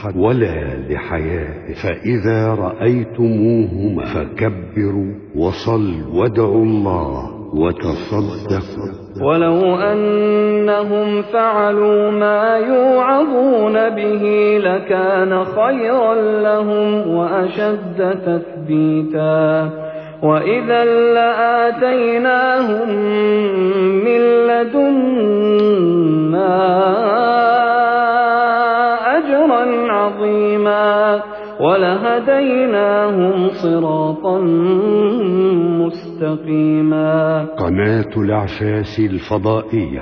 أحد ولا لحياته فإذا رأيتموهما فكبروا وصلوا وادعوا الله وتصدقوا. ولو أنهم فعلوا ما يوعظون به لكان خيرا لهم وأشد تثبيتا. وإذا لآتيناهم ولهديناهم صراطا مستقيما. قناة العفاس الفضائية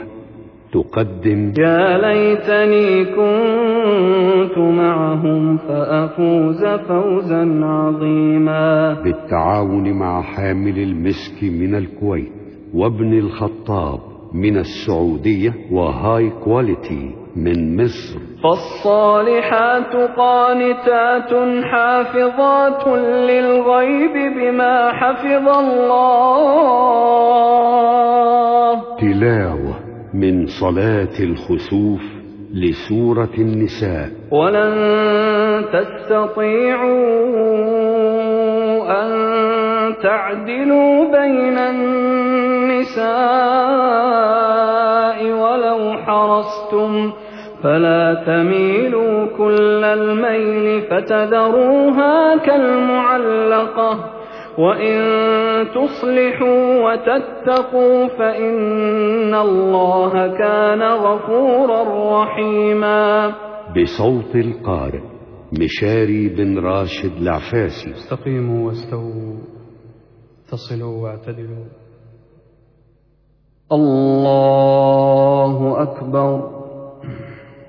تقدم يا ليتني كنت معهم فأفوز فوزا عظيما. بالتعاون مع حامل المسك من الكويت وابن الخطاب من السعودية وهاي كواليتي من مصر. فالصالحات قانتات حافظات للغيب بما حفظ الله. تلاوة من صلاة الخسوف لسورة النساء. ولن تستطيعوا أن تعدلوا بين النساء حرصتم فلا تميلوا كل الميل فتذروها كالمعلقة وإن تصلحوا وتتقوا فإن الله كان غفورا رحيما بصوت القارئ مشاري بن راشد العفاسي. استقيموا واستووا تصلوا واعتدلوا.